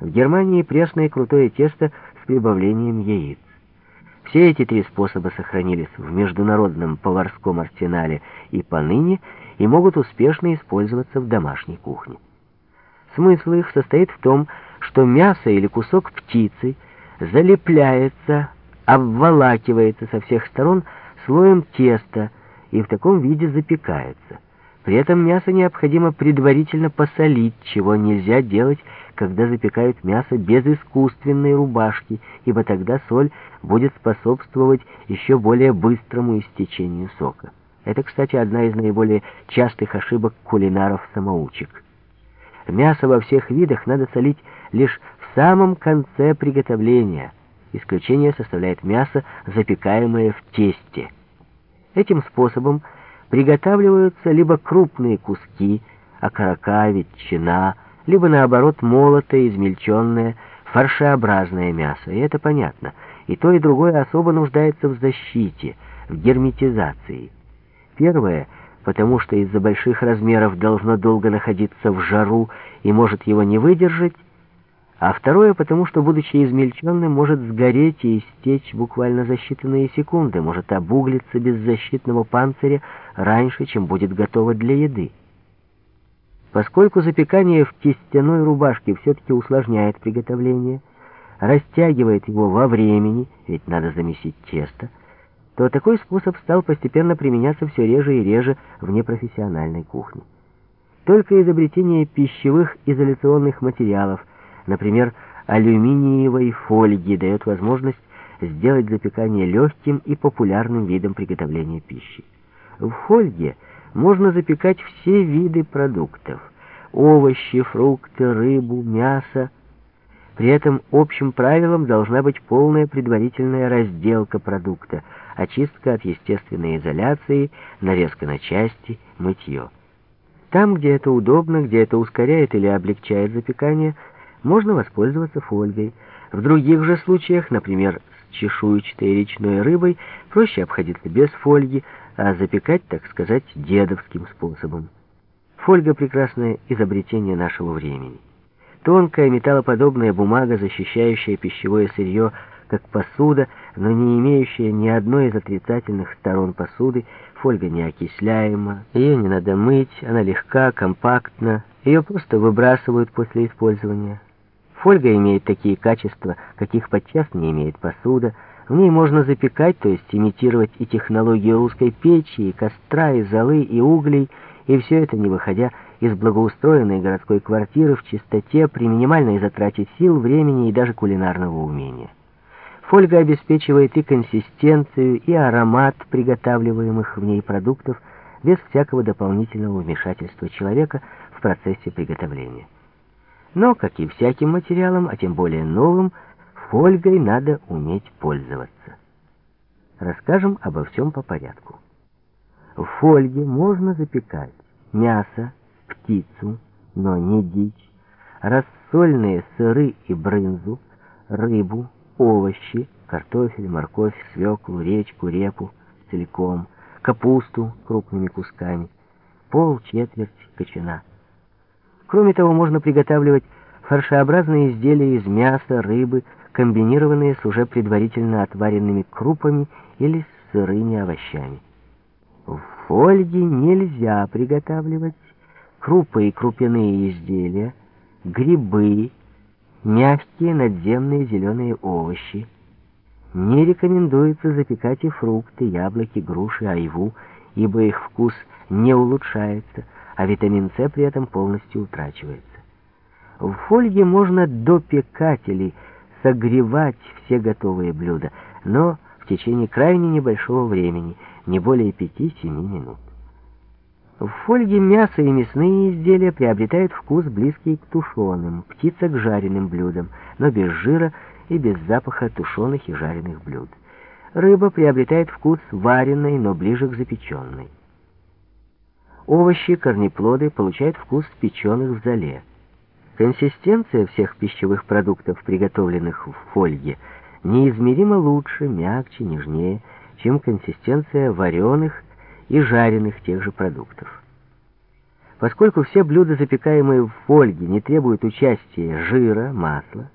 В Германии пресное крутое тесто с прибавлением яиц. Все эти три способа сохранились в международном поварском арсенале и поныне, и могут успешно использоваться в домашней кухне. Смысл их состоит в том, что мясо или кусок птицы залепляется, обволакивается со всех сторон слоем теста и в таком виде запекается. При этом мясо необходимо предварительно посолить, чего нельзя делать, когда запекают мясо без искусственной рубашки, ибо тогда соль будет способствовать еще более быстрому истечению сока. Это, кстати, одна из наиболее частых ошибок кулинаров-самоучек. Мясо во всех видах надо солить лишь в самом конце приготовления. Исключение составляет мясо, запекаемое в тесте. Этим способом приготавливаются либо крупные куски, окорока, ветчина, либо наоборот молотое, измельченное, фаршеобразное мясо. И это понятно. И то, и другое особо нуждается в защите, в герметизации. Первое, потому что из-за больших размеров должно долго находиться в жару и может его не выдержать, а второе, потому что, будучи измельченным, может сгореть и истечь буквально за считанные секунды, может обуглиться без защитного панциря раньше, чем будет готово для еды. Поскольку запекание в кистяной рубашке все-таки усложняет приготовление, растягивает его во времени, ведь надо замесить тесто, то такой способ стал постепенно применяться все реже и реже в непрофессиональной кухне. Только изобретение пищевых изоляционных материалов – Например, алюминиевой фольги дает возможность сделать запекание легким и популярным видом приготовления пищи. В фольге можно запекать все виды продуктов – овощи, фрукты, рыбу, мясо. При этом общим правилом должна быть полная предварительная разделка продукта, очистка от естественной изоляции, нарезка на части, мытье. Там, где это удобно, где это ускоряет или облегчает запекание – можно воспользоваться фольгой. В других же случаях, например, с чешуйчатой речной рыбой, проще обходиться без фольги, а запекать, так сказать, дедовским способом. Фольга — прекрасное изобретение нашего времени. Тонкая металлоподобная бумага, защищающая пищевое сырье, как посуда, но не имеющая ни одной из отрицательных сторон посуды, фольга неокисляема, ее не надо мыть, она легка, компактна, ее просто выбрасывают после использования. Фольга имеет такие качества, каких подчас не имеет посуда. В ней можно запекать, то есть имитировать и технологию русской печи, и костра, и золы, и углей, и все это не выходя из благоустроенной городской квартиры в чистоте, при минимальной затрате сил, времени и даже кулинарного умения. Фольга обеспечивает и консистенцию, и аромат приготавливаемых в ней продуктов без всякого дополнительного вмешательства человека в процессе приготовления. Но, как и всяким материалом, а тем более новым, фольгой надо уметь пользоваться. Расскажем обо всем по порядку. В фольге можно запекать мясо, птицу, но не дичь, рассольные сыры и брынзу, рыбу, овощи, картофель, морковь, свеклу, речку, репу целиком, капусту крупными кусками, пол, четверть, кочана. Кроме того, можно приготавливать фаршеобразные изделия из мяса, рыбы, комбинированные с уже предварительно отваренными крупами или с сырыми овощами. В фольге нельзя приготавливать крупы и крупяные изделия, грибы, мягкие надземные зеленые овощи. Не рекомендуется запекать и фрукты, яблоки, груши, айву, ибо их вкус не улучшается – а витамин С при этом полностью утрачивается. В фольге можно допекать или согревать все готовые блюда, но в течение крайне небольшого времени, не более 5-7 минут. В фольге мясо и мясные изделия приобретают вкус близкий к тушеным, птица к жареным блюдам, но без жира и без запаха тушеных и жареных блюд. Рыба приобретает вкус вареной, но ближе к запеченной. Овощи, корнеплоды получают вкус печеных в зале. Консистенция всех пищевых продуктов, приготовленных в фольге, неизмеримо лучше, мягче, нежнее, чем консистенция вареных и жареных тех же продуктов. Поскольку все блюда, запекаемые в фольге, не требуют участия жира, масла,